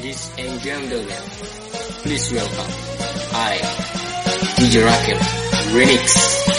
Ladies and gentlemen, please welcome I, DJ Rakel Remix.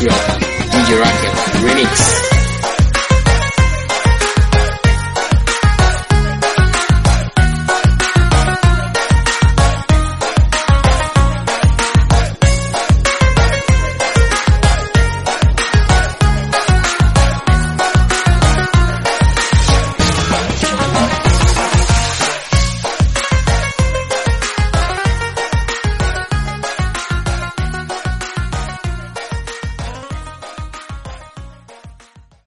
your DJ Rocket remix.